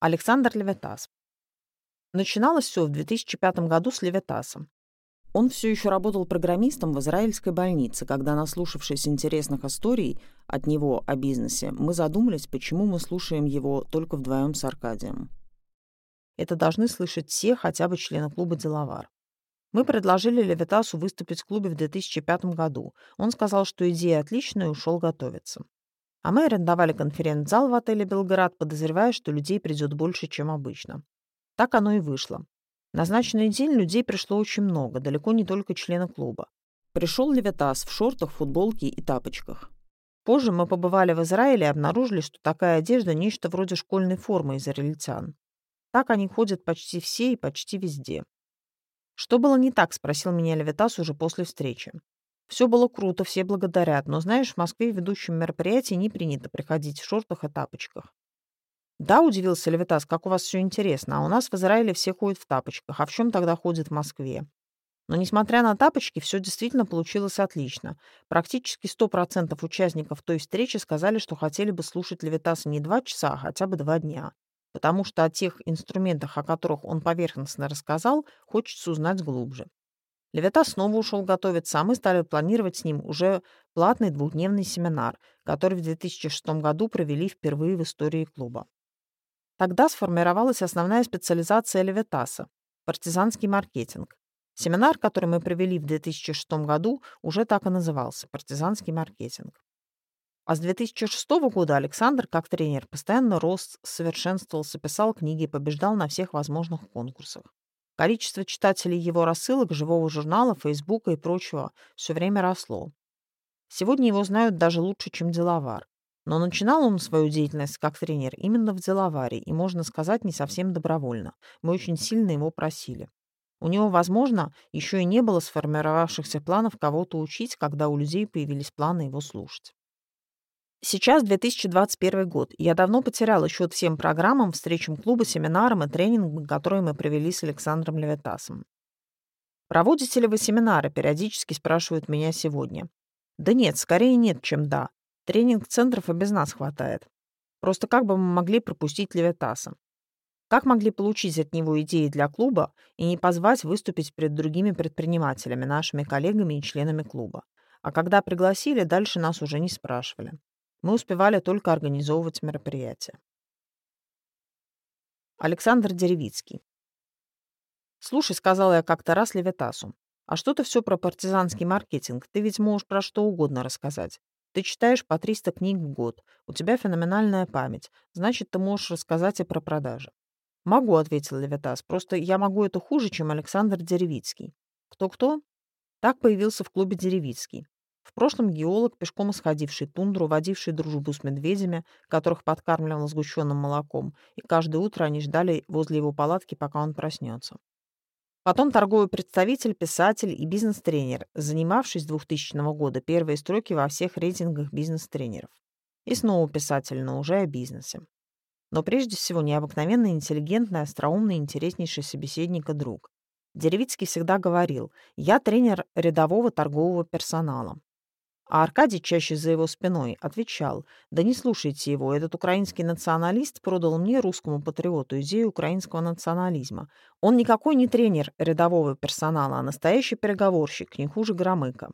Александр Левитас. Начиналось все в 2005 году с Левитаса. Он все еще работал программистом в израильской больнице, когда, наслушавшись интересных историй от него о бизнесе, мы задумались, почему мы слушаем его только вдвоем с Аркадием. Это должны слышать все хотя бы члены клуба «Деловар». Мы предложили Левитасу выступить в клубе в 2005 году. Он сказал, что идея отличная и ушел готовиться. А мы арендовали конференц-зал в отеле «Белград», подозревая, что людей придет больше, чем обычно. Так оно и вышло. Назначенный день людей пришло очень много, далеко не только члены клуба. Пришел Левитас в шортах, футболке и тапочках. Позже мы побывали в Израиле и обнаружили, что такая одежда – нечто вроде школьной формы израильтян. Так они ходят почти все и почти везде. «Что было не так?» – спросил меня Левитас уже после встречи. Все было круто, все благодарят, но, знаешь, в Москве ведущим мероприятий не принято приходить в шортах и тапочках. Да, удивился Левитас, как у вас все интересно, а у нас в Израиле все ходят в тапочках, а в чем тогда ходят в Москве? Но, несмотря на тапочки, все действительно получилось отлично. Практически 100% участников той встречи сказали, что хотели бы слушать Левитаса не два часа, а хотя бы два дня. Потому что о тех инструментах, о которых он поверхностно рассказал, хочется узнать глубже. Левита снова ушел готовиться, а мы стали планировать с ним уже платный двухдневный семинар, который в 2006 году провели впервые в истории клуба. Тогда сформировалась основная специализация Левитаса – партизанский маркетинг. Семинар, который мы провели в 2006 году, уже так и назывался – партизанский маркетинг. А с 2006 года Александр, как тренер, постоянно рос, совершенствовался, писал книги, побеждал на всех возможных конкурсах. Количество читателей его рассылок, живого журнала, Фейсбука и прочего все время росло. Сегодня его знают даже лучше, чем деловар. Но начинал он свою деятельность как тренер именно в деловаре, и, можно сказать, не совсем добровольно. Мы очень сильно его просили. У него, возможно, еще и не было сформировавшихся планов кого-то учить, когда у людей появились планы его слушать. Сейчас 2021 год. Я давно потеряла счет всем программам, встречам клуба, семинарам и тренингам, которые мы провели с Александром Левитасом. Проводите ли вы семинары? Периодически спрашивают меня сегодня. Да нет, скорее нет, чем да. Тренинг-центров и без нас хватает. Просто как бы мы могли пропустить Левитаса? Как могли получить от него идеи для клуба и не позвать выступить перед другими предпринимателями, нашими коллегами и членами клуба? А когда пригласили, дальше нас уже не спрашивали. Мы успевали только организовывать мероприятия. Александр Деревицкий. «Слушай», — сказала я как-то раз Левитасу, «а что ты все про партизанский маркетинг? Ты ведь можешь про что угодно рассказать. Ты читаешь по 300 книг в год, у тебя феноменальная память, значит, ты можешь рассказать и про продажи». «Могу», — ответил Левитас, «просто я могу это хуже, чем Александр Деревицкий». «Кто-кто?» Так появился в клубе Деревицкий. В прошлом геолог, пешком исходивший тундру, водивший дружбу с медведями, которых подкармливал сгущенным молоком, и каждое утро они ждали возле его палатки, пока он проснется. Потом торговый представитель, писатель и бизнес-тренер, занимавший с 2000 года первые строки во всех рейтингах бизнес-тренеров. И снова писатель, но уже о бизнесе. Но прежде всего необыкновенно интеллигентный, остроумный, интереснейший собеседник и друг. Деревицкий всегда говорил «Я тренер рядового торгового персонала». А Аркадий чаще за его спиной отвечал, «Да не слушайте его, этот украинский националист продал мне, русскому патриоту, идею украинского национализма. Он никакой не тренер рядового персонала, а настоящий переговорщик, не хуже Громыка».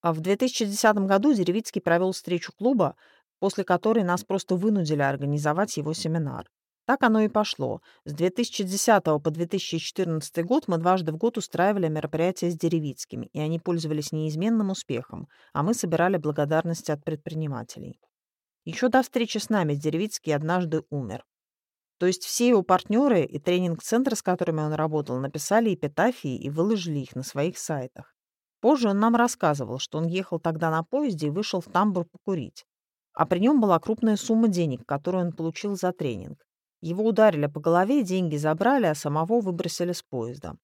А в 2010 году Деревицкий провел встречу клуба, после которой нас просто вынудили организовать его семинар. Так оно и пошло. С 2010 по 2014 год мы дважды в год устраивали мероприятия с Деревицкими, и они пользовались неизменным успехом, а мы собирали благодарности от предпринимателей. Еще до встречи с нами Деревицкий однажды умер. То есть все его партнеры и тренинг-центры, с которыми он работал, написали эпитафии и выложили их на своих сайтах. Позже он нам рассказывал, что он ехал тогда на поезде и вышел в тамбур покурить. А при нем была крупная сумма денег, которую он получил за тренинг. Его ударили по голове, деньги забрали, а самого выбросили с поезда.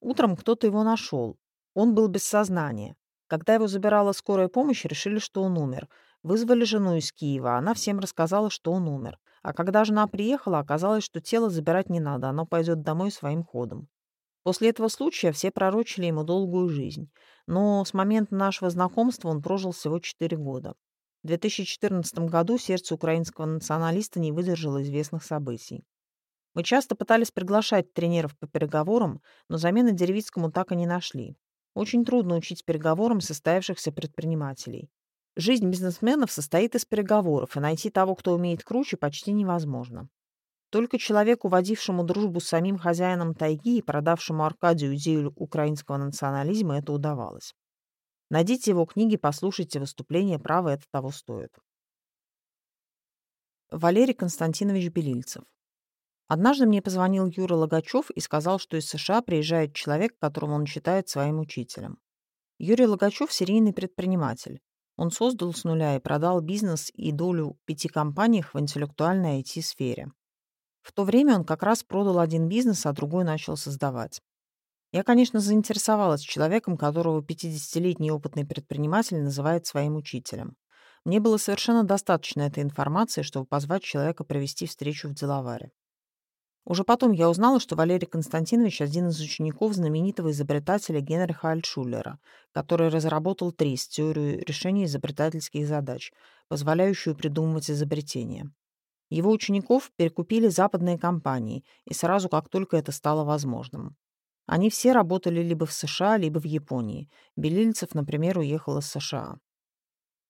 Утром кто-то его нашел. Он был без сознания. Когда его забирала скорая помощь, решили, что он умер. Вызвали жену из Киева, она всем рассказала, что он умер. А когда жена приехала, оказалось, что тело забирать не надо, оно пойдет домой своим ходом. После этого случая все пророчили ему долгую жизнь. Но с момента нашего знакомства он прожил всего 4 года. В 2014 году сердце украинского националиста не выдержало известных событий. Мы часто пытались приглашать тренеров по переговорам, но замены Деревицкому так и не нашли. Очень трудно учить переговорам состоявшихся предпринимателей. Жизнь бизнесменов состоит из переговоров, и найти того, кто умеет круче, почти невозможно. Только человеку, водившему дружбу с самим хозяином тайги и продавшему Аркадию идею украинского национализма, это удавалось. Найдите его книги, послушайте выступления, право это того стоит. Валерий Константинович Белильцев Однажды мне позвонил Юра Логачев и сказал, что из США приезжает человек, которого он считает своим учителем. Юрий Логачев – серийный предприниматель. Он создал с нуля и продал бизнес и долю пяти компаниях в интеллектуальной IT-сфере. В то время он как раз продал один бизнес, а другой начал создавать. Я, конечно, заинтересовалась человеком, которого 50-летний опытный предприниматель называет своим учителем. Мне было совершенно достаточно этой информации, чтобы позвать человека провести встречу в деловаре. Уже потом я узнала, что Валерий Константинович – один из учеников знаменитого изобретателя Генриха Альтшулера, который разработал ТРИС – теорию решения изобретательских задач, позволяющую придумывать изобретения. Его учеников перекупили западные компании, и сразу, как только это стало возможным. Они все работали либо в США, либо в Японии. Белильцев, например, уехал из США.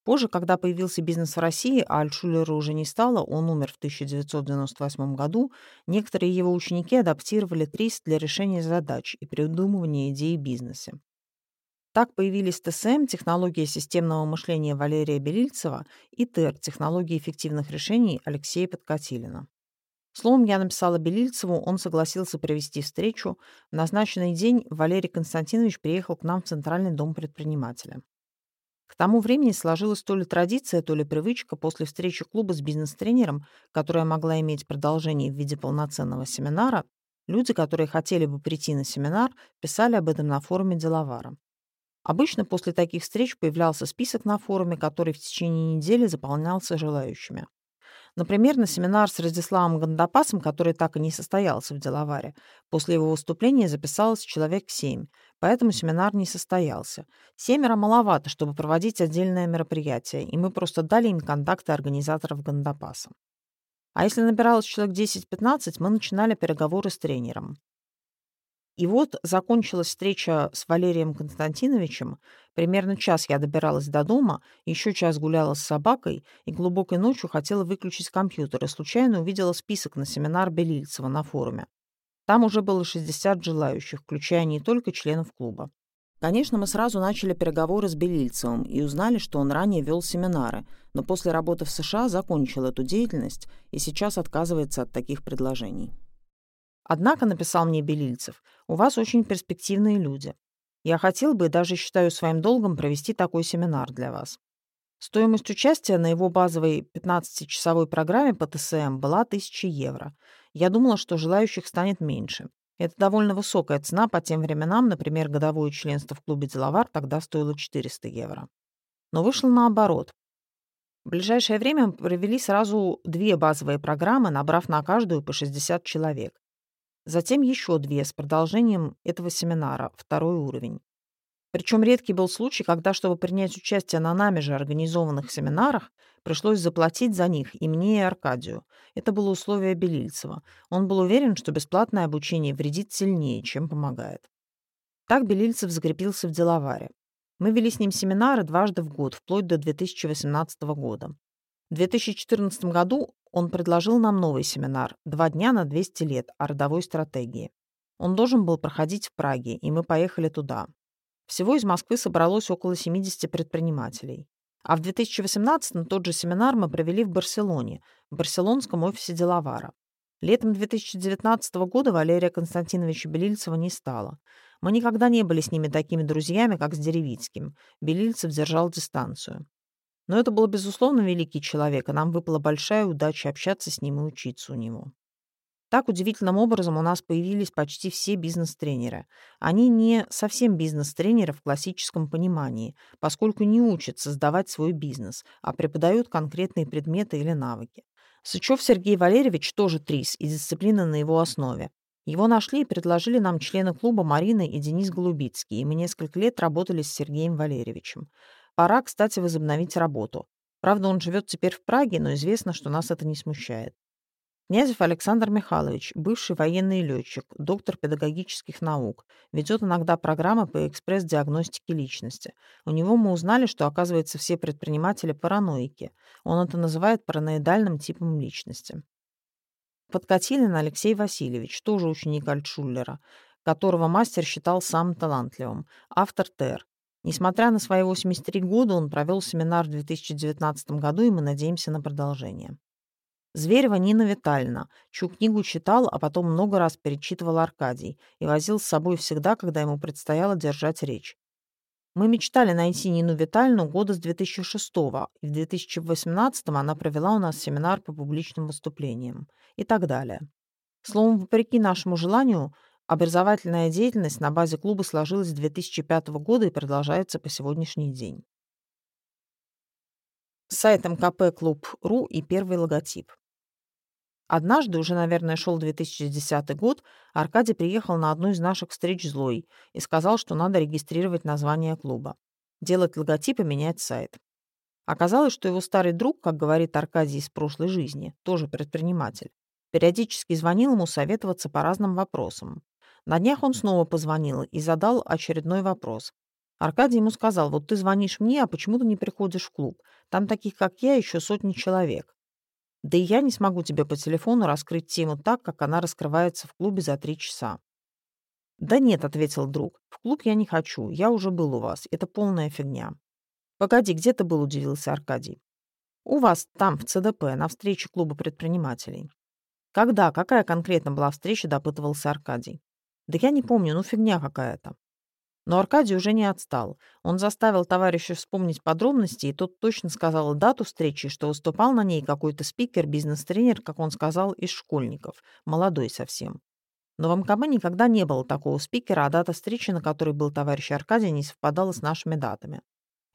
Позже, когда появился бизнес в России, а Альтшулера уже не стало, он умер в 1998 году, некоторые его ученики адаптировали ТРИС для решения задач и придумывания идей бизнеса. Так появились ТСМ, технология системного мышления Валерия Белильцева, и ТЭР, технология эффективных решений Алексея Подкатилина. Словом, я написала Белильцеву, он согласился провести встречу. В назначенный день Валерий Константинович приехал к нам в Центральный дом предпринимателя. К тому времени сложилась то ли традиция, то ли привычка после встречи клуба с бизнес-тренером, которая могла иметь продолжение в виде полноценного семинара, люди, которые хотели бы прийти на семинар, писали об этом на форуме Деловара. Обычно после таких встреч появлялся список на форуме, который в течение недели заполнялся желающими. Например, на семинар с Радиславом Гандапасом, который так и не состоялся в Деловаре, после его выступления записалось человек семь, поэтому семинар не состоялся. Семеро маловато, чтобы проводить отдельное мероприятие, и мы просто дали им контакты организаторов Гандапаса. А если набиралось человек 10-15, мы начинали переговоры с тренером. И вот закончилась встреча с Валерием Константиновичем. Примерно час я добиралась до дома, еще час гуляла с собакой и глубокой ночью хотела выключить компьютер и случайно увидела список на семинар Белильцева на форуме. Там уже было 60 желающих, включая не только членов клуба. Конечно, мы сразу начали переговоры с Белильцевым и узнали, что он ранее вел семинары, но после работы в США закончил эту деятельность и сейчас отказывается от таких предложений. Однако, написал мне Белильцев, у вас очень перспективные люди. Я хотел бы и даже считаю своим долгом провести такой семинар для вас. Стоимость участия на его базовой 15-часовой программе по ТСМ была 1000 евро. Я думала, что желающих станет меньше. Это довольно высокая цена по тем временам, например, годовое членство в клубе «Деловар» тогда стоило 400 евро. Но вышло наоборот. В ближайшее время провели сразу две базовые программы, набрав на каждую по 60 человек. Затем еще две с продолжением этого семинара, второй уровень. Причем редкий был случай, когда, чтобы принять участие на нами же организованных семинарах, пришлось заплатить за них и мне, и Аркадию. Это было условие Белильцева. Он был уверен, что бесплатное обучение вредит сильнее, чем помогает. Так Белильцев закрепился в деловаре. Мы вели с ним семинары дважды в год, вплоть до 2018 года. В 2014 году он предложил нам новый семинар «Два дня на 200 лет» о родовой стратегии. Он должен был проходить в Праге, и мы поехали туда. Всего из Москвы собралось около 70 предпринимателей. А в 2018 тот же семинар мы провели в Барселоне, в барселонском офисе Деловара. Летом 2019 года Валерия Константиновича Белильцева не стало. Мы никогда не были с ними такими друзьями, как с Деревицким. Белильцев держал дистанцию. Но это был, безусловно, великий человек, и нам выпала большая удача общаться с ним и учиться у него. Так удивительным образом у нас появились почти все бизнес-тренеры. Они не совсем бизнес-тренеры в классическом понимании, поскольку не учат создавать свой бизнес, а преподают конкретные предметы или навыки. Сычев Сергей Валерьевич тоже ТРИС и дисциплина на его основе. Его нашли и предложили нам члены клуба Марина и Денис Голубицкий, и мы несколько лет работали с Сергеем Валерьевичем. Пора, кстати, возобновить работу. Правда, он живет теперь в Праге, но известно, что нас это не смущает. Князев Александр Михайлович, бывший военный летчик, доктор педагогических наук, ведет иногда программы по экспресс-диагностике личности. У него мы узнали, что, оказывается, все предприниматели параноики. Он это называет параноидальным типом личности. Подкатилин Алексей Васильевич, тоже ученик Альтшуллера, которого мастер считал самым талантливым, автор ТЭР. Несмотря на свои 83 года, он провел семинар в 2019 году, и мы надеемся на продолжение. Зверева Нина Витальевна, чью книгу читал, а потом много раз перечитывал Аркадий и возил с собой всегда, когда ему предстояло держать речь. Мы мечтали найти Нину Витальевну года с 2006 и в 2018 она провела у нас семинар по публичным выступлениям и так далее. Словом, вопреки нашему желанию, образовательная деятельность на базе клуба сложилась с 2005 года и продолжается по сегодняшний день. Сайт МКП Клуб.ру и первый логотип. Однажды, уже, наверное, шел 2010 год, Аркадий приехал на одну из наших встреч злой и сказал, что надо регистрировать название клуба, делать логотип и менять сайт. Оказалось, что его старый друг, как говорит Аркадий из прошлой жизни, тоже предприниматель, периодически звонил ему советоваться по разным вопросам. На днях он снова позвонил и задал очередной вопрос. Аркадий ему сказал, вот ты звонишь мне, а почему ты не приходишь в клуб? Там таких, как я, еще сотни человек. Да и я не смогу тебе по телефону раскрыть тему так, как она раскрывается в клубе за три часа. «Да нет», — ответил друг, — «в клуб я не хочу, я уже был у вас, это полная фигня». «Погоди, где ты был?» — удивился Аркадий. «У вас, там, в ЦДП, на встрече клуба предпринимателей». «Когда? Какая конкретно была встреча?» — допытывался Аркадий. «Да я не помню, ну фигня какая-то». Но Аркадий уже не отстал. Он заставил товарища вспомнить подробности, и тот точно сказал дату встречи, что выступал на ней какой-то спикер, бизнес-тренер, как он сказал, из школьников, молодой совсем. Но в МКБ никогда не было такого спикера, а дата встречи, на которой был товарищ Аркадий, не совпадала с нашими датами.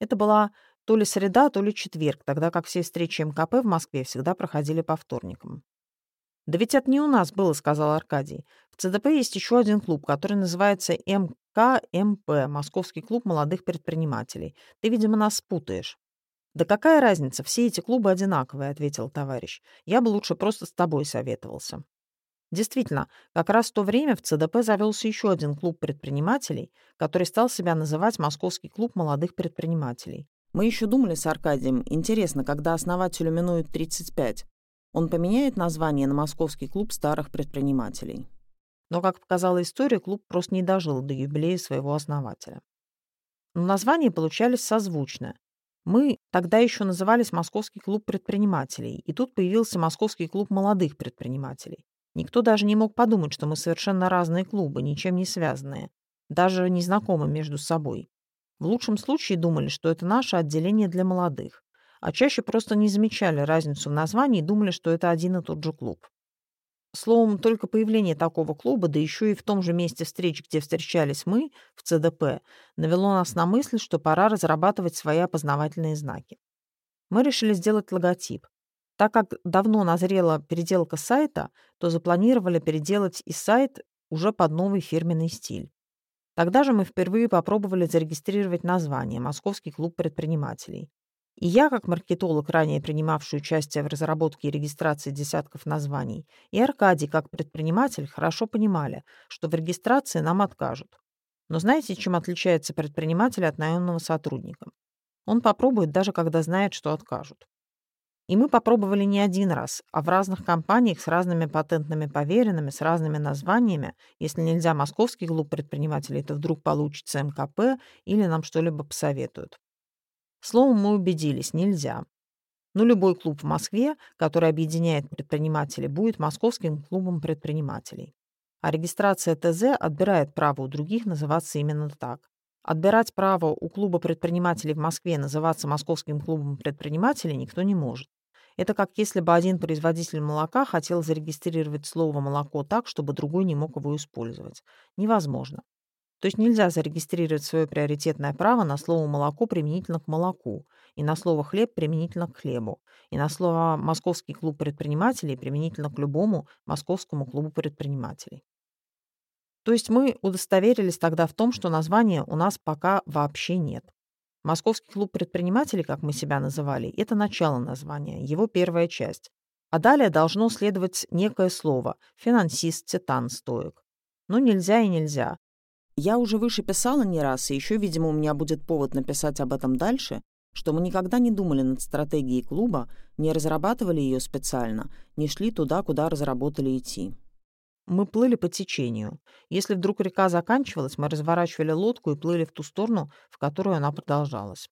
Это была то ли среда, то ли четверг, тогда как все встречи МКП в Москве всегда проходили по вторникам. «Да ведь это не у нас было», — сказал Аркадий. «В ЦДП есть еще один клуб, который называется МКМП, Московский клуб молодых предпринимателей. Ты, видимо, нас спутаешь». «Да какая разница, все эти клубы одинаковые», — ответил товарищ. «Я бы лучше просто с тобой советовался». Действительно, как раз в то время в ЦДП завелся еще один клуб предпринимателей, который стал себя называть Московский клуб молодых предпринимателей. Мы еще думали с Аркадием, интересно, когда основателю минует 35, он поменяет название на Московский клуб старых предпринимателей. Но, как показала история, клуб просто не дожил до юбилея своего основателя. Но названия получались созвучно. Мы тогда еще назывались Московский клуб предпринимателей, и тут появился Московский клуб молодых предпринимателей. Никто даже не мог подумать, что мы совершенно разные клубы, ничем не связанные, даже не знакомы между собой. В лучшем случае думали, что это наше отделение для молодых а чаще просто не замечали разницу в названии и думали, что это один и тот же клуб. Словом, только появление такого клуба, да еще и в том же месте встреч, где встречались мы, в ЦДП, навело нас на мысль, что пора разрабатывать свои опознавательные знаки. Мы решили сделать логотип. Так как давно назрела переделка сайта, то запланировали переделать и сайт уже под новый фирменный стиль. Тогда же мы впервые попробовали зарегистрировать название «Московский клуб предпринимателей». И я, как маркетолог, ранее принимавший участие в разработке и регистрации десятков названий, и Аркадий, как предприниматель, хорошо понимали, что в регистрации нам откажут. Но знаете, чем отличается предприниматель от наемного сотрудника? Он попробует, даже когда знает, что откажут. И мы попробовали не один раз, а в разных компаниях с разными патентными поверенными, с разными названиями. Если нельзя московский клуб предпринимателей, то вдруг получится МКП или нам что-либо посоветуют. Словом, мы убедились, нельзя. Но любой клуб в Москве, который объединяет предпринимателей, будет московским клубом предпринимателей. А регистрация ТЗ отбирает право у других называться именно так. Отбирать право у клуба предпринимателей в Москве называться московским клубом предпринимателей никто не может. Это как если бы один производитель молока хотел зарегистрировать слово «молоко» так, чтобы другой не мог его использовать. Невозможно. То есть нельзя зарегистрировать свое приоритетное право на слово «молоко» применительно к молоку, и на слово «хлеб» применительно к хлебу, и на слово «московский клуб предпринимателей» применительно к любому московскому клубу предпринимателей. То есть мы удостоверились тогда в том, что названия у нас пока вообще нет. Московский клуб предпринимателей, как мы себя называли, это начало названия, его первая часть. А далее должно следовать некое слово – финансист, титан, стоек. Ну, нельзя и нельзя. Я уже выше писала не раз, и еще, видимо, у меня будет повод написать об этом дальше, что мы никогда не думали над стратегией клуба, не разрабатывали ее специально, не шли туда, куда разработали идти. Мы плыли по течению. Если вдруг река заканчивалась, мы разворачивали лодку и плыли в ту сторону, в которую она продолжалась.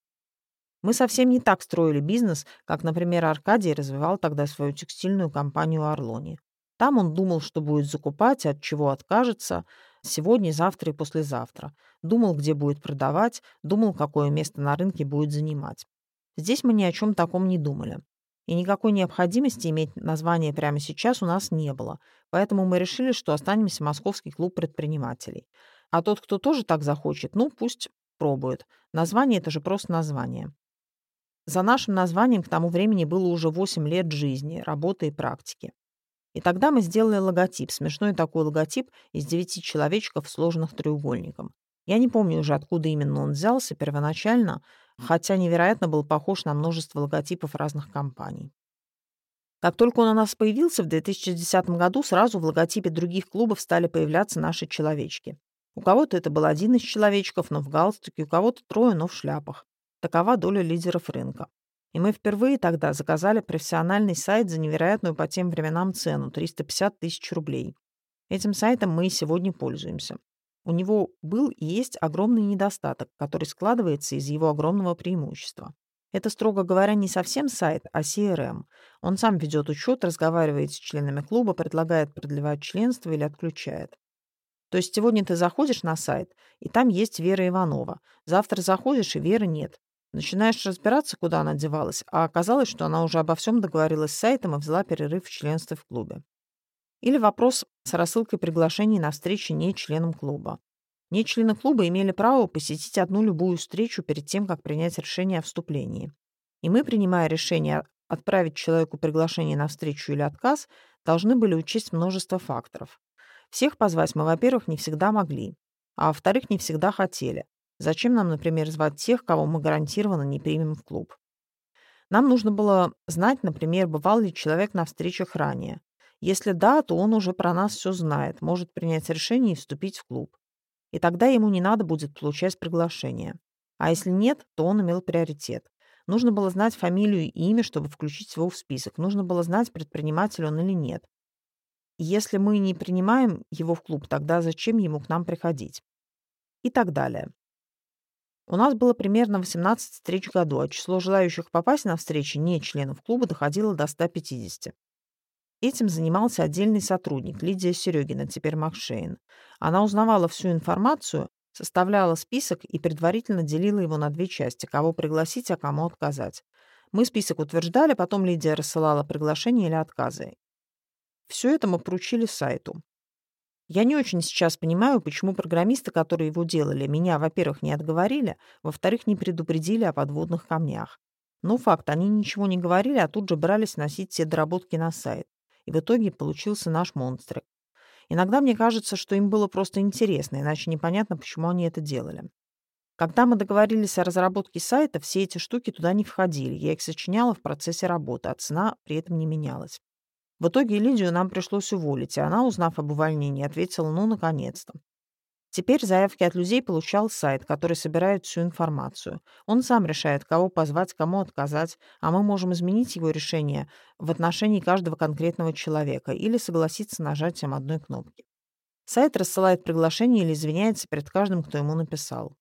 Мы совсем не так строили бизнес, как, например, Аркадий развивал тогда свою текстильную компанию «Орлони». Там он думал, что будет закупать, от чего откажется, сегодня, завтра и послезавтра. Думал, где будет продавать, думал, какое место на рынке будет занимать. Здесь мы ни о чем таком не думали. И никакой необходимости иметь название прямо сейчас у нас не было, поэтому мы решили, что останемся Московский клуб предпринимателей. А тот, кто тоже так захочет, ну, пусть пробует. Название — это же просто название. За нашим названием к тому времени было уже 8 лет жизни, работы и практики. И тогда мы сделали логотип, смешной такой логотип из девяти человечков, сложенных треугольником. Я не помню уже, откуда именно он взялся первоначально, хотя невероятно был похож на множество логотипов разных компаний. Как только он у нас появился в 2010 году, сразу в логотипе других клубов стали появляться наши человечки. У кого-то это был один из человечков, но в галстуке, у кого-то трое, но в шляпах. Такова доля лидеров рынка. И мы впервые тогда заказали профессиональный сайт за невероятную по тем временам цену – 350 тысяч рублей. Этим сайтом мы и сегодня пользуемся. У него был и есть огромный недостаток, который складывается из его огромного преимущества. Это, строго говоря, не совсем сайт, а CRM. Он сам ведет учет, разговаривает с членами клуба, предлагает продлевать членство или отключает. То есть сегодня ты заходишь на сайт, и там есть Вера Иванова. Завтра заходишь, и Веры нет. Начинаешь разбираться, куда она девалась, а оказалось, что она уже обо всем договорилась с сайтом и взяла перерыв в членстве в клубе. Или вопрос с рассылкой приглашений на встречи не членам клуба. Не члены клуба имели право посетить одну любую встречу перед тем, как принять решение о вступлении. И мы, принимая решение отправить человеку приглашение на встречу или отказ, должны были учесть множество факторов. Всех позвать мы, во-первых, не всегда могли, а во-вторых, не всегда хотели. Зачем нам, например, звать тех, кого мы гарантированно не примем в клуб? Нам нужно было знать, например, бывал ли человек на встречах ранее. Если да, то он уже про нас все знает, может принять решение и вступить в клуб. И тогда ему не надо будет получать приглашение. А если нет, то он имел приоритет. Нужно было знать фамилию и имя, чтобы включить его в список. Нужно было знать, предприниматель он или нет. Если мы не принимаем его в клуб, тогда зачем ему к нам приходить? И так далее. У нас было примерно 18 встреч в году, а число желающих попасть на встречи не членов клуба доходило до 150. Этим занимался отдельный сотрудник, Лидия Серегина, теперь Макшейн. Она узнавала всю информацию, составляла список и предварительно делила его на две части, кого пригласить, а кому отказать. Мы список утверждали, потом Лидия рассылала приглашения или отказы. Все это мы поручили сайту. Я не очень сейчас понимаю, почему программисты, которые его делали, меня, во-первых, не отговорили, во-вторых, не предупредили о подводных камнях. Но факт, они ничего не говорили, а тут же брались носить все доработки на сайт. И в итоге получился наш монстрик. Иногда мне кажется, что им было просто интересно, иначе непонятно, почему они это делали. Когда мы договорились о разработке сайта, все эти штуки туда не входили. Я их сочиняла в процессе работы, а цена при этом не менялась. В итоге Лидию нам пришлось уволить, и она, узнав об увольнении, ответила «ну, наконец-то». Теперь заявки от людей получал сайт, который собирает всю информацию. Он сам решает, кого позвать, кому отказать, а мы можем изменить его решение в отношении каждого конкретного человека или согласиться нажатием одной кнопки. Сайт рассылает приглашение или извиняется перед каждым, кто ему написал.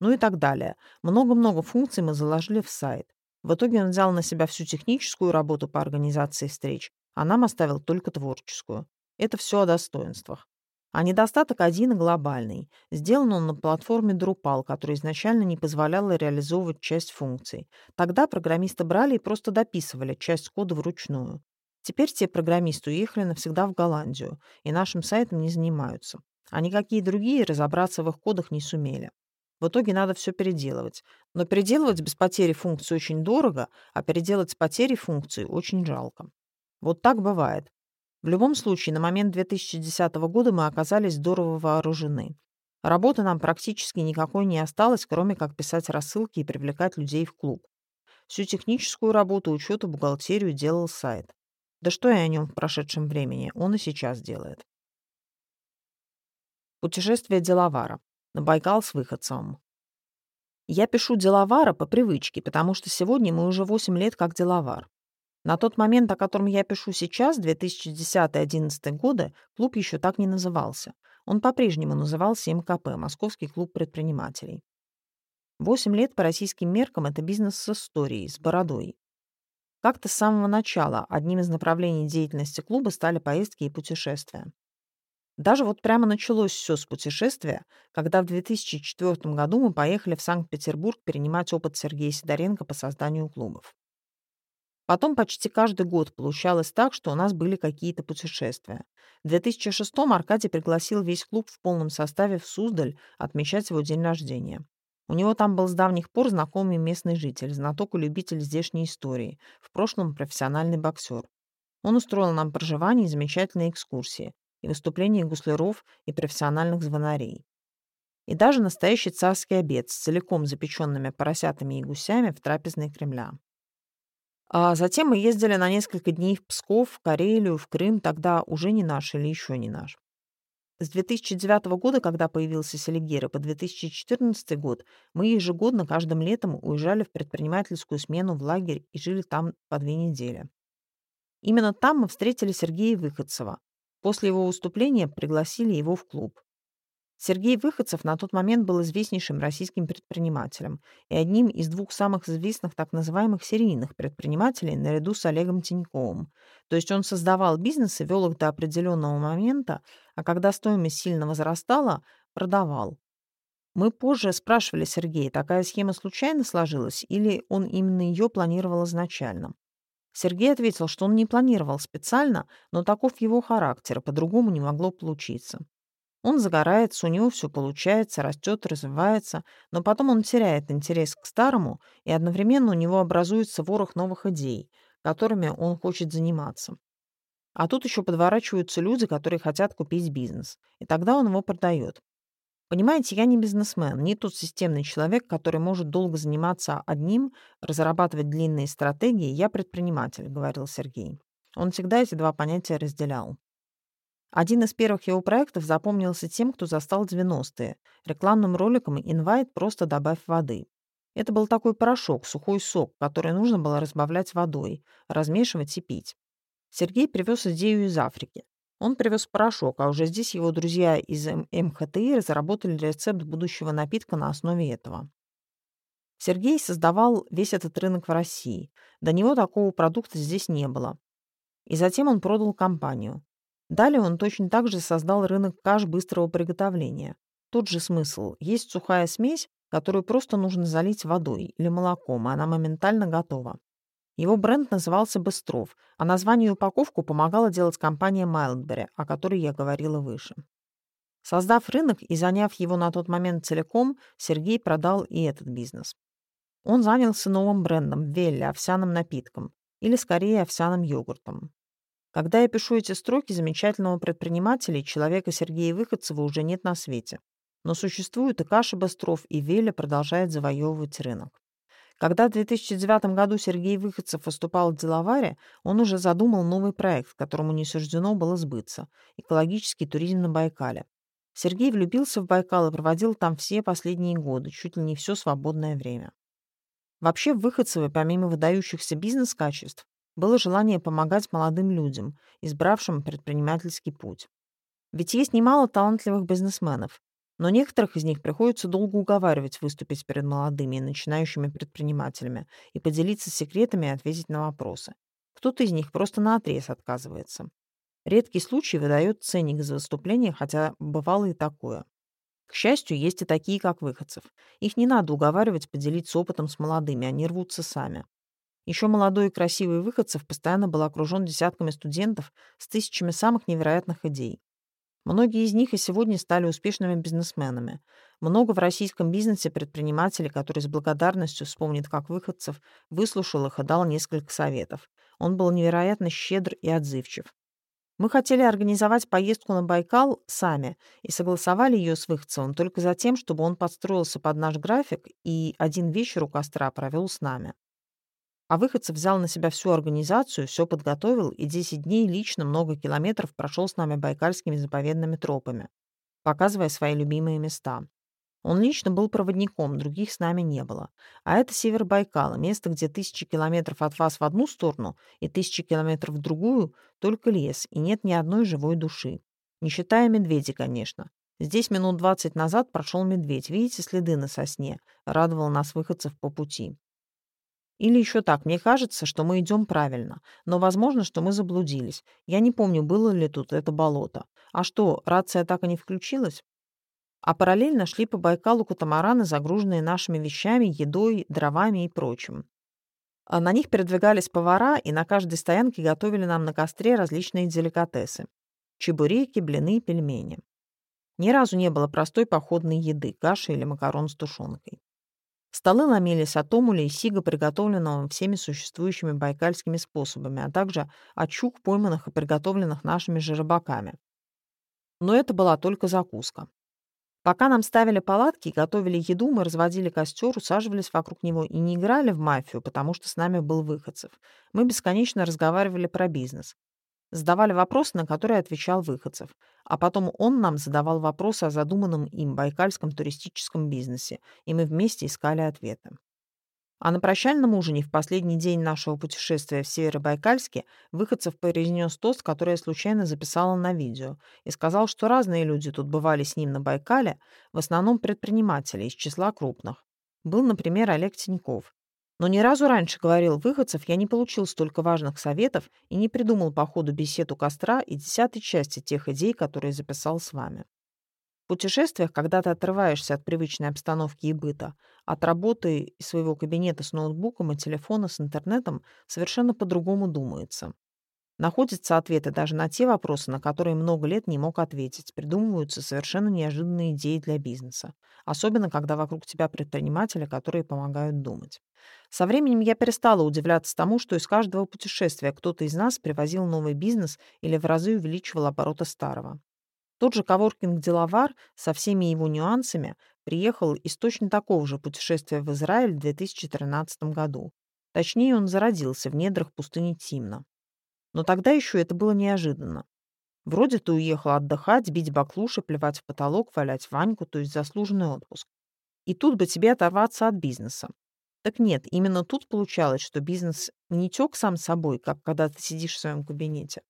Ну и так далее. Много-много функций мы заложили в сайт. В итоге он взял на себя всю техническую работу по организации встреч, а нам оставил только творческую. Это все о достоинствах. А недостаток один и глобальный. Сделан он на платформе Drupal, которая изначально не позволяла реализовывать часть функций. Тогда программисты брали и просто дописывали часть кода вручную. Теперь те программисты уехали навсегда в Голландию и нашим сайтом не занимаются. А никакие другие разобраться в их кодах не сумели. В итоге надо все переделывать. Но переделывать без потери функции очень дорого, а переделать с потерей функции очень жалко. Вот так бывает. В любом случае, на момент 2010 года мы оказались здорово вооружены. Работы нам практически никакой не осталось, кроме как писать рассылки и привлекать людей в клуб. Всю техническую работу, учет и бухгалтерию делал сайт. Да что я о нем в прошедшем времени, он и сейчас делает. Путешествие Деловара. На Байкал с Выходцевым. Я пишу Деловара по привычке, потому что сегодня мы уже 8 лет как Деловар. На тот момент, о котором я пишу сейчас, 2010-2011 годы, клуб еще так не назывался. Он по-прежнему назывался МКП – Московский клуб предпринимателей. Восемь лет по российским меркам – это бизнес с историей, с бородой. Как-то с самого начала одним из направлений деятельности клуба стали поездки и путешествия. Даже вот прямо началось все с путешествия, когда в 2004 году мы поехали в Санкт-Петербург перенимать опыт Сергея Сидоренко по созданию клубов. Потом почти каждый год получалось так, что у нас были какие-то путешествия. В 2006 Аркадий пригласил весь клуб в полном составе в Суздаль отмечать его день рождения. У него там был с давних пор знакомый местный житель, знаток и любитель здешней истории, в прошлом профессиональный боксер. Он устроил нам проживание и замечательные экскурсии, и выступления гусляров и профессиональных звонарей. И даже настоящий царский обед с целиком запеченными поросятами и гусями в трапезной Кремля. А затем мы ездили на несколько дней в Псков, в Карелию, в Крым, тогда уже не наш или еще не наш. С 2009 года, когда появился Селигера, по 2014 год мы ежегодно каждым летом уезжали в предпринимательскую смену в лагерь и жили там по две недели. Именно там мы встретили Сергея Выходцева. После его выступления пригласили его в клуб. Сергей Выходцев на тот момент был известнейшим российским предпринимателем и одним из двух самых известных так называемых серийных предпринимателей наряду с Олегом Тиньковым. То есть он создавал бизнес и вел их до определенного момента, а когда стоимость сильно возрастала, продавал. Мы позже спрашивали Сергея, такая схема случайно сложилась или он именно ее планировал изначально. Сергей ответил, что он не планировал специально, но таков его характер, по-другому не могло получиться. Он загорается, у него все получается, растет, развивается, но потом он теряет интерес к старому, и одновременно у него образуется ворох новых идей, которыми он хочет заниматься. А тут еще подворачиваются люди, которые хотят купить бизнес, и тогда он его продает. Понимаете, я не бизнесмен, не тот системный человек, который может долго заниматься одним, разрабатывать длинные стратегии. Я предприниматель, говорил Сергей. Он всегда эти два понятия разделял. Один из первых его проектов запомнился тем, кто застал 90-е, рекламным роликом «Инвайт. Просто добавь воды». Это был такой порошок, сухой сок, который нужно было разбавлять водой, размешивать и пить. Сергей привез идею из Африки. Он привез порошок, а уже здесь его друзья из МХТИ разработали рецепт будущего напитка на основе этого. Сергей создавал весь этот рынок в России. До него такого продукта здесь не было. И затем он продал компанию. Далее он точно так же создал рынок каш быстрого приготовления. Тот же смысл. Есть сухая смесь, которую просто нужно залить водой или молоком, и она моментально готова. Его бренд назывался «Быстров», а название и упаковку помогала делать компания Mildberry, о которой я говорила выше. Создав рынок и заняв его на тот момент целиком, Сергей продал и этот бизнес. Он занялся новым брендом «Велли» овсяным напитком, или скорее овсяным йогуртом. Когда я пишу эти строки, замечательного предпринимателя и человека Сергея Выходцева уже нет на свете. Но существует и Каша Быстров, и Веля продолжает завоевывать рынок. Когда в 2009 году Сергей Выходцев выступал в Деловаре, он уже задумал новый проект, которому не суждено было сбыться – экологический туризм на Байкале. Сергей влюбился в Байкал и проводил там все последние годы, чуть ли не все свободное время. Вообще в помимо выдающихся бизнес-качеств, было желание помогать молодым людям, избравшим предпринимательский путь. Ведь есть немало талантливых бизнесменов, но некоторых из них приходится долго уговаривать выступить перед молодыми и начинающими предпринимателями и поделиться секретами и ответить на вопросы. Кто-то из них просто наотрез отказывается. Редкий случай выдает ценник за выступление, хотя бывало и такое. К счастью, есть и такие, как выходцев. Их не надо уговаривать поделиться опытом с молодыми, они рвутся сами. Еще молодой и красивый выходцев постоянно был окружен десятками студентов с тысячами самых невероятных идей. Многие из них и сегодня стали успешными бизнесменами. Много в российском бизнесе предпринимателей, которые с благодарностью вспомнят как выходцев, выслушал их и дал несколько советов. Он был невероятно щедр и отзывчив. Мы хотели организовать поездку на Байкал сами и согласовали ее с Выходцевым только за тем, чтобы он подстроился под наш график и один вечер у костра провел с нами. А Выходцев взял на себя всю организацию, все подготовил и 10 дней лично много километров прошел с нами байкальскими заповедными тропами, показывая свои любимые места. Он лично был проводником, других с нами не было. А это север Байкала, место, где тысячи километров от вас в одну сторону и тысячи километров в другую, только лес, и нет ни одной живой души. Не считая медведей, конечно. Здесь минут двадцать назад прошел медведь. Видите следы на сосне? Радовал нас выходцев по пути. Или еще так, мне кажется, что мы идем правильно, но возможно, что мы заблудились. Я не помню, было ли тут это болото. А что, рация так и не включилась? А параллельно шли по Байкалу катамараны, загруженные нашими вещами, едой, дровами и прочим. А на них передвигались повара, и на каждой стоянке готовили нам на костре различные деликатесы. Чебуреки, блины, пельмени. Ни разу не было простой походной еды, каши или макарон с тушенкой. Столы ломились от омуля и сига, приготовленного всеми существующими байкальскими способами, а также от щук, пойманных и приготовленных нашими же рыбаками. Но это была только закуска. Пока нам ставили палатки и готовили еду, мы разводили костер, усаживались вокруг него и не играли в мафию, потому что с нами был выходцев. Мы бесконечно разговаривали про бизнес. Задавали вопросы, на которые отвечал выходцев. А потом он нам задавал вопросы о задуманном им байкальском туристическом бизнесе, и мы вместе искали ответы. А на прощальном ужине в последний день нашего путешествия в Северобайкальске выходцев произнес тост, который я случайно записала на видео, и сказал, что разные люди тут бывали с ним на Байкале, в основном предприниматели из числа крупных. Был, например, Олег Тиньков. Но ни разу раньше, говорил выходцев, я не получил столько важных советов и не придумал по ходу бесед у костра и десятой части тех идей, которые записал с вами. В путешествиях, когда ты отрываешься от привычной обстановки и быта, от работы и своего кабинета с ноутбуком и телефона с интернетом, совершенно по-другому думается. Находятся ответы даже на те вопросы, на которые много лет не мог ответить. Придумываются совершенно неожиданные идеи для бизнеса. Особенно, когда вокруг тебя предприниматели, которые помогают думать. Со временем я перестала удивляться тому, что из каждого путешествия кто-то из нас привозил новый бизнес или в разы увеличивал обороты старого. Тот же коворкинг-деловар со всеми его нюансами приехал из точно такого же путешествия в Израиль в 2013 году. Точнее, он зародился в недрах пустыни Тимна. Но тогда еще это было неожиданно. Вроде ты уехал отдыхать, бить баклуши, плевать в потолок, валять Ваньку, то есть заслуженный отпуск. И тут бы тебе оторваться от бизнеса. Так нет, именно тут получалось, что бизнес не тек сам собой, как когда ты сидишь в своем кабинете,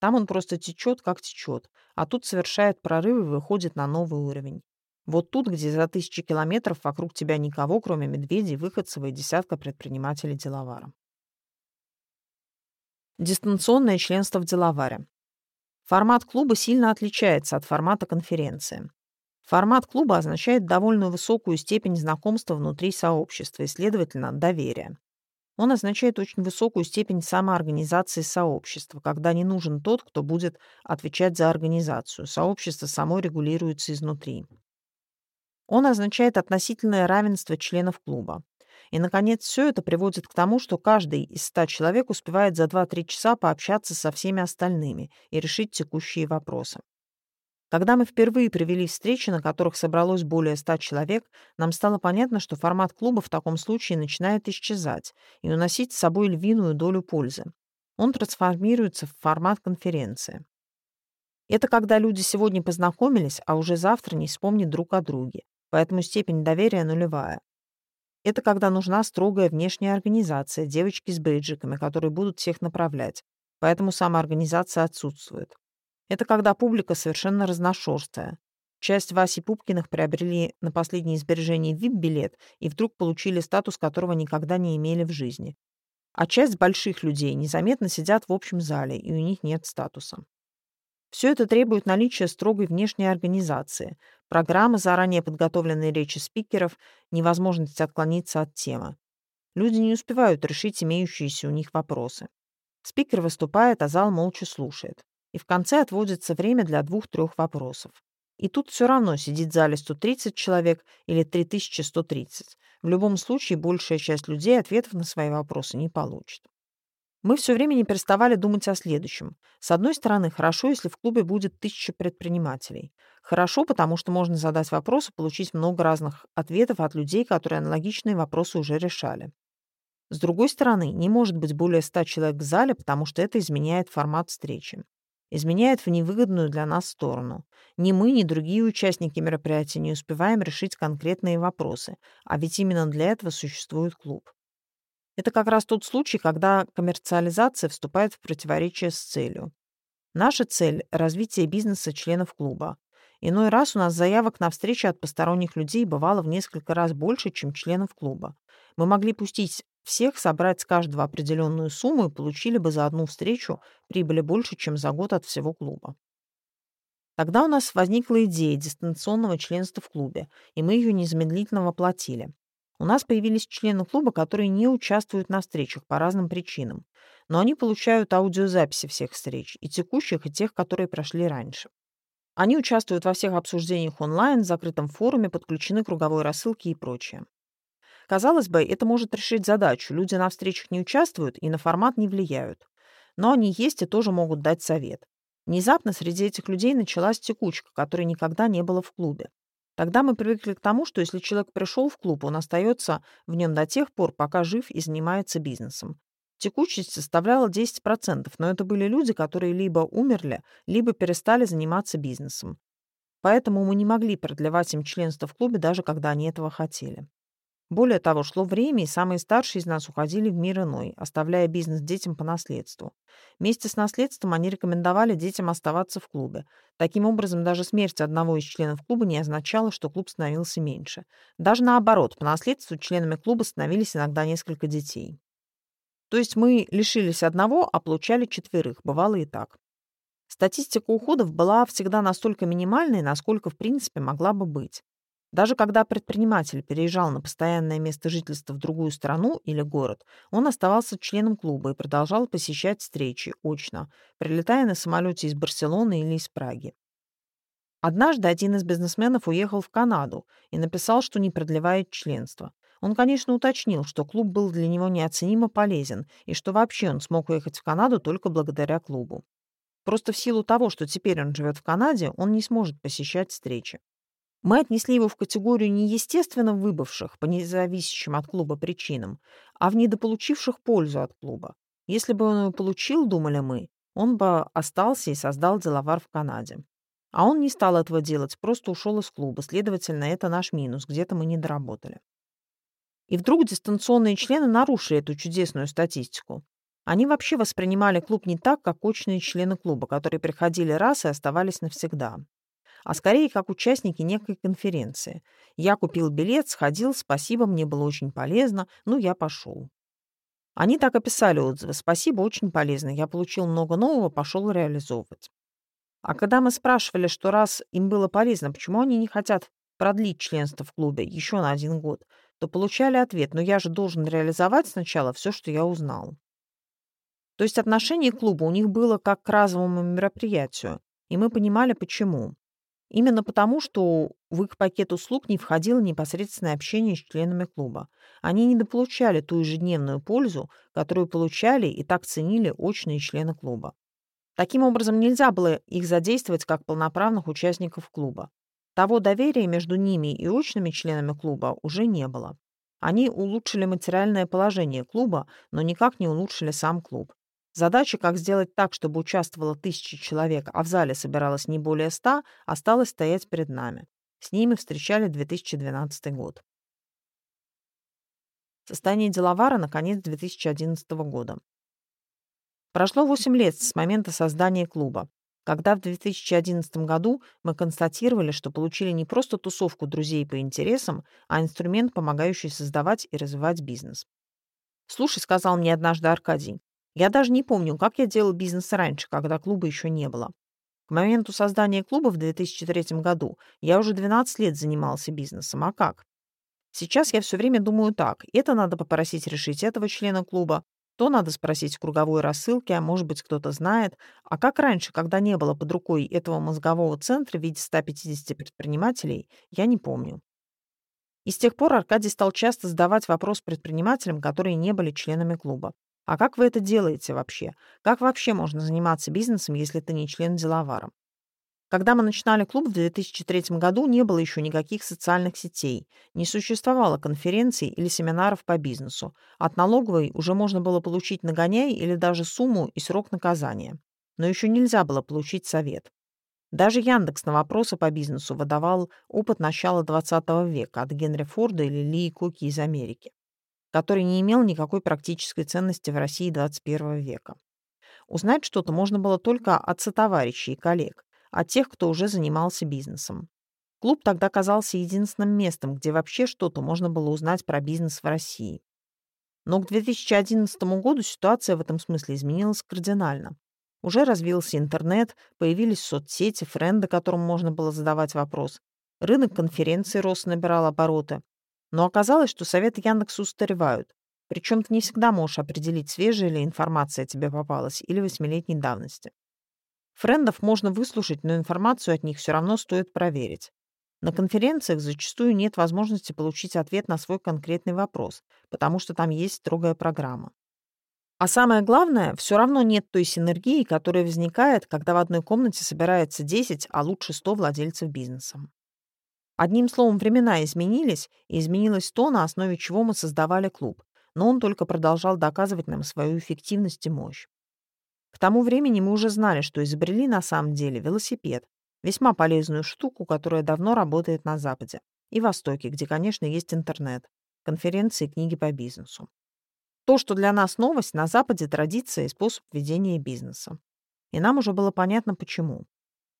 там он просто течет, как течет, а тут совершает прорыв и выходит на новый уровень. Вот тут, где за тысячи километров вокруг тебя никого, кроме медведей, выходцева и десятка предпринимателей-деловара. Дистанционное членство в деловаре. Формат клуба сильно отличается от формата конференции. Формат клуба означает довольно высокую степень знакомства внутри сообщества и, следовательно, доверия. Он означает очень высокую степень самоорганизации сообщества, когда не нужен тот, кто будет отвечать за организацию. Сообщество само регулируется изнутри. Он означает относительное равенство членов клуба. И, наконец, все это приводит к тому, что каждый из ста человек успевает за 2-3 часа пообщаться со всеми остальными и решить текущие вопросы. Когда мы впервые провели встречи, на которых собралось более ста человек, нам стало понятно, что формат клуба в таком случае начинает исчезать и уносить с собой львиную долю пользы. Он трансформируется в формат конференции. Это когда люди сегодня познакомились, а уже завтра не вспомнят друг о друге, поэтому степень доверия нулевая. Это когда нужна строгая внешняя организация, девочки с бейджиками, которые будут всех направлять, поэтому самоорганизация отсутствует. Это когда публика совершенно разношерстная. Часть Васи Пупкиных приобрели на последние сбережения VIP-билет и вдруг получили статус, которого никогда не имели в жизни. А часть больших людей незаметно сидят в общем зале, и у них нет статуса. Все это требует наличия строгой внешней организации, программы, заранее подготовленной речи спикеров, невозможность отклониться от темы. Люди не успевают решить имеющиеся у них вопросы. Спикер выступает, а зал молча слушает и в конце отводится время для двух-трех вопросов. И тут все равно сидит в зале 130 человек или 3130. В любом случае, большая часть людей ответов на свои вопросы не получит. Мы все время не переставали думать о следующем. С одной стороны, хорошо, если в клубе будет тысяча предпринимателей. Хорошо, потому что можно задать вопрос и получить много разных ответов от людей, которые аналогичные вопросы уже решали. С другой стороны, не может быть более 100 человек в зале, потому что это изменяет формат встречи. Изменяет в невыгодную для нас сторону. Ни мы, ни другие участники мероприятия не успеваем решить конкретные вопросы, а ведь именно для этого существует клуб. Это как раз тот случай, когда коммерциализация вступает в противоречие с целью. Наша цель – развитие бизнеса членов клуба. Иной раз у нас заявок на встречи от посторонних людей бывало в несколько раз больше, чем членов клуба. Мы могли пустить всех, собрать с каждого определенную сумму и получили бы за одну встречу прибыли больше, чем за год от всего клуба. Тогда у нас возникла идея дистанционного членства в клубе, и мы ее незамедлительно воплотили. У нас появились члены клуба, которые не участвуют на встречах по разным причинам, но они получают аудиозаписи всех встреч, и текущих, и тех, которые прошли раньше. Они участвуют во всех обсуждениях онлайн, в закрытом форуме, подключены к круговой рассылке и прочее. Казалось бы, это может решить задачу. Люди на встречах не участвуют и на формат не влияют. Но они есть и тоже могут дать совет. Внезапно среди этих людей началась текучка, которой никогда не было в клубе. Тогда мы привыкли к тому, что если человек пришел в клуб, он остается в нем до тех пор, пока жив и занимается бизнесом. Текучесть составляла 10%, но это были люди, которые либо умерли, либо перестали заниматься бизнесом. Поэтому мы не могли продлевать им членство в клубе, даже когда они этого хотели. Более того, шло время, и самые старшие из нас уходили в мир иной, оставляя бизнес детям по наследству. Вместе с наследством они рекомендовали детям оставаться в клубе. Таким образом, даже смерть одного из членов клуба не означала, что клуб становился меньше. Даже наоборот, по наследству членами клуба становились иногда несколько детей. То есть мы лишились одного, а получали четверых. Бывало и так. Статистика уходов была всегда настолько минимальной, насколько в принципе могла бы быть. Даже когда предприниматель переезжал на постоянное место жительства в другую страну или город, он оставался членом клуба и продолжал посещать встречи очно, прилетая на самолете из Барселоны или из Праги. Однажды один из бизнесменов уехал в Канаду и написал, что не продлевает членство. Он, конечно, уточнил, что клуб был для него неоценимо полезен и что вообще он смог уехать в Канаду только благодаря клубу. Просто в силу того, что теперь он живет в Канаде, он не сможет посещать встречи. Мы отнесли его в категорию неестественно выбывших по независящим от клуба причинам, а в недополучивших пользу от клуба. Если бы он ее получил, думали мы, он бы остался и создал деловар в Канаде. А он не стал этого делать, просто ушел из клуба. Следовательно, это наш минус, где-то мы не доработали. И вдруг дистанционные члены нарушили эту чудесную статистику. Они вообще воспринимали клуб не так, как очные члены клуба, которые приходили раз и оставались навсегда а скорее как участники некой конференции. Я купил билет, сходил, спасибо, мне было очень полезно, ну, я пошел. Они так описали отзывы. Спасибо, очень полезно. Я получил много нового, пошел реализовывать. А когда мы спрашивали, что раз им было полезно, почему они не хотят продлить членство в клубе еще на один год, то получали ответ, но я же должен реализовать сначала все, что я узнал. То есть отношение к клубу у них было как к разовому мероприятию, и мы понимали, почему. Именно потому, что в их пакет услуг не входило непосредственное общение с членами клуба. Они недополучали ту ежедневную пользу, которую получали и так ценили очные члены клуба. Таким образом, нельзя было их задействовать как полноправных участников клуба. Того доверия между ними и очными членами клуба уже не было. Они улучшили материальное положение клуба, но никак не улучшили сам клуб. Задача, как сделать так, чтобы участвовало тысячи человек, а в зале собиралось не более ста, осталась стоять перед нами. С ними встречали 2012 год. Состояние деловара на конец 2011 года. Прошло 8 лет с момента создания клуба, когда в 2011 году мы констатировали, что получили не просто тусовку друзей по интересам, а инструмент, помогающий создавать и развивать бизнес. «Слушай», — сказал мне однажды Аркадий, я даже не помню, как я делал бизнес раньше, когда клуба еще не было. К моменту создания клуба в 2003 году я уже 12 лет занимался бизнесом. А как? Сейчас я все время думаю так. Это надо попросить решить этого члена клуба, то надо спросить в круговой рассылке, а может быть кто-то знает. А как раньше, когда не было под рукой этого мозгового центра в виде 150 предпринимателей, я не помню. И с тех пор Аркадий стал часто задавать вопрос предпринимателям, которые не были членами клуба. А как вы это делаете вообще? Как вообще можно заниматься бизнесом, если ты не член деловара? Когда мы начинали клуб в 2003 году, не было еще никаких социальных сетей, не существовало конференций или семинаров по бизнесу. От налоговой уже можно было получить нагоняй или даже сумму и срок наказания. Но еще нельзя было получить совет. Даже Яндекс на вопросы по бизнесу выдавал опыт начала 20 века от Генри Форда или Ли Куки из Америки, который не имел никакой практической ценности в России 21 века. Узнать что-то можно было только от сотоварищей и коллег, от тех, кто уже занимался бизнесом. Клуб тогда казался единственным местом, где вообще что-то можно было узнать про бизнес в России. Но к 2011 году ситуация в этом смысле изменилась кардинально. Уже развился интернет, появились соцсети, френды, которым можно было задавать вопрос. Рынок конференций рос, набирал обороты. Но оказалось, что советы Яндекса устаревают. Причем ты не всегда можешь определить, свежая ли информация тебе попалась или восьмилетней давности. Френдов можно выслушать, но информацию от них все равно стоит проверить. На конференциях зачастую нет возможности получить ответ на свой конкретный вопрос, потому что там есть строгая программа. А самое главное, все равно нет той синергии, которая возникает, когда в одной комнате собирается 10, а лучше 100 владельцев бизнеса. Одним словом, времена изменились, и изменилось то, на основе чего мы создавали клуб, но он только продолжал доказывать нам свою эффективность и мощь. К тому времени мы уже знали, что изобрели на самом деле велосипед, весьма полезную штуку, которая давно работает на Западе и Востоке, где, конечно, есть интернет, конференции и книги по бизнесу. То, что для нас новость, на Западе традиция и способ ведения бизнеса. И нам уже было понятно, почему.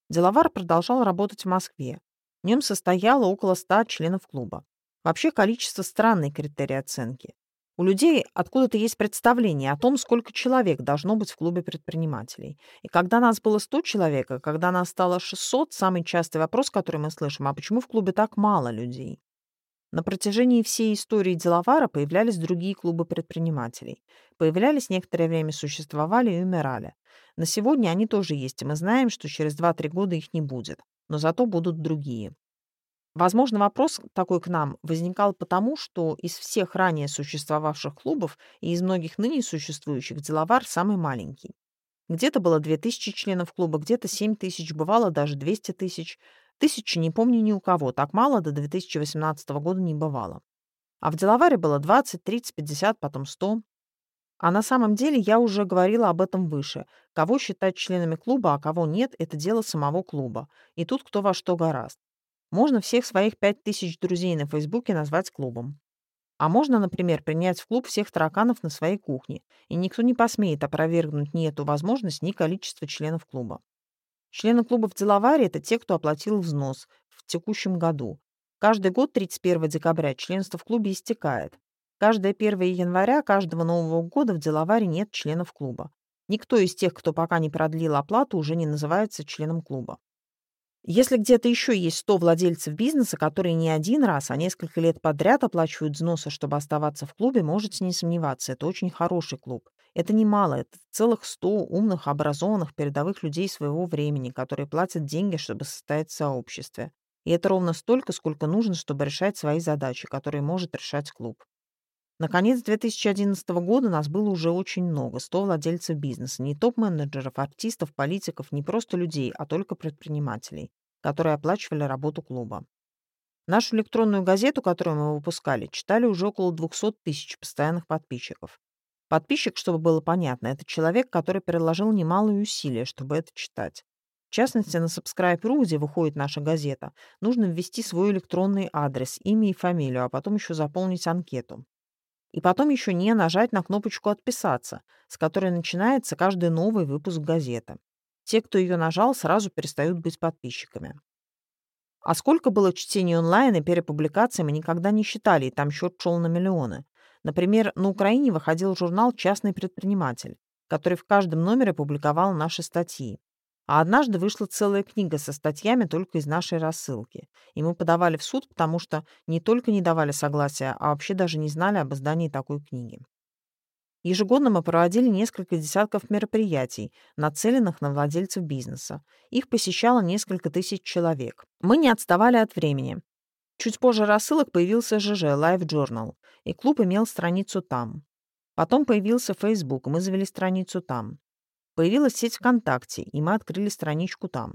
Деловар продолжал работать в Москве. В нем состояло около ста членов клуба. Вообще количество странный критерий оценки. У людей откуда-то есть представление о том, сколько человек должно быть в клубе предпринимателей. И когда нас было 100 человек, а когда нас стало 600, самый частый вопрос, который мы слышим, а почему в клубе так мало людей? На протяжении всей истории Деловара появлялись другие клубы предпринимателей. Появлялись, некоторое время существовали и умирали. На сегодня они тоже есть, и мы знаем, что через 2-3 года их не будет. Но зато будут другие. Возможно, вопрос такой к нам возникал потому, что из всех ранее существовавших клубов и из многих ныне существующих деловар самый маленький. Где-то было 2000 членов клуба, где-то 7 тысяч, бывало даже 200 тысяч. Тысячи не помню ни у кого, так мало до 2018 года не бывало. А в деловаре было 20, 30, 50, потом 100. А на самом деле я уже говорила об этом выше. Кого считать членами клуба, а кого нет, это дело самого клуба. И тут кто во что гораст. Можно всех своих пять тысяч друзей на Фейсбуке назвать клубом. А можно, например, принять в клуб всех тараканов на своей кухне, и никто не посмеет опровергнуть ни эту возможность, ни количество членов клуба. Члены клуба в Деловаре – это те, кто оплатил взнос в текущем году. Каждый год 31 декабря членство в клубе истекает. Каждое 1 января каждого Нового года в Деловаре нет членов клуба. Никто из тех, кто пока не продлил оплату, уже не называется членом клуба. Если где-то еще есть 100 владельцев бизнеса, которые не один раз, а несколько лет подряд оплачивают взносы, чтобы оставаться в клубе, можете не сомневаться, это очень хороший клуб. Это немало, это целых 100 умных, образованных, передовых людей своего времени, которые платят деньги, чтобы состоять в сообществе. И это ровно столько, сколько нужно, чтобы решать свои задачи, которые может решать клуб. Наконец 2011 года нас было уже очень много, 100 владельцев бизнеса, не топ-менеджеров, артистов, политиков, не просто людей, а только предпринимателей, которые оплачивали работу клуба. Нашу электронную газету, которую мы выпускали, читали уже около 200 тысяч постоянных подписчиков. Подписчик, чтобы было понятно, это человек, который приложил немалые усилия, чтобы это читать. В частности, на Subscribe.ru, где выходит наша газета, нужно ввести свой электронный адрес, имя и фамилию, а потом еще заполнить анкету. И потом еще не нажать на кнопочку «Отписаться», с которой начинается каждый новый выпуск газеты. Те, кто ее нажал, сразу перестают быть подписчиками. А сколько было чтений онлайн и перепубликаций, мы никогда не считали, и там счет шел на миллионы. Например, на Украине выходил журнал «Частный предприниматель», который в каждом номере публиковал наши статьи. А однажды вышла целая книга со статьями только из нашей рассылки. И мы подавали в суд, потому что не только не давали согласия, а вообще даже не знали об издании такой книги. Ежегодно мы проводили несколько десятков мероприятий, нацеленных на владельцев бизнеса. Их посещало несколько тысяч человек. Мы не отставали от времени. Чуть позже рассылок появился ЖЖ Live Journal, и клуб имел страницу там. Потом появился Facebook, мы завели страницу там. Появилась сеть ВКонтакте, и мы открыли страничку там.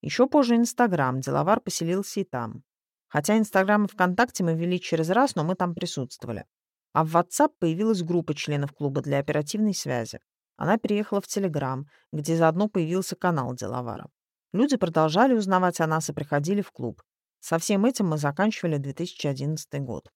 Еще позже Инстаграм, деловар поселился и там. Хотя Инстаграм и ВКонтакте мы вели через раз, но мы там присутствовали. А в WhatsApp появилась группа членов клуба для оперативной связи. Она переехала в Телеграм, где заодно появился канал Деловара. Люди продолжали узнавать о нас и приходили в клуб. Со всем этим мы заканчивали 2011 год.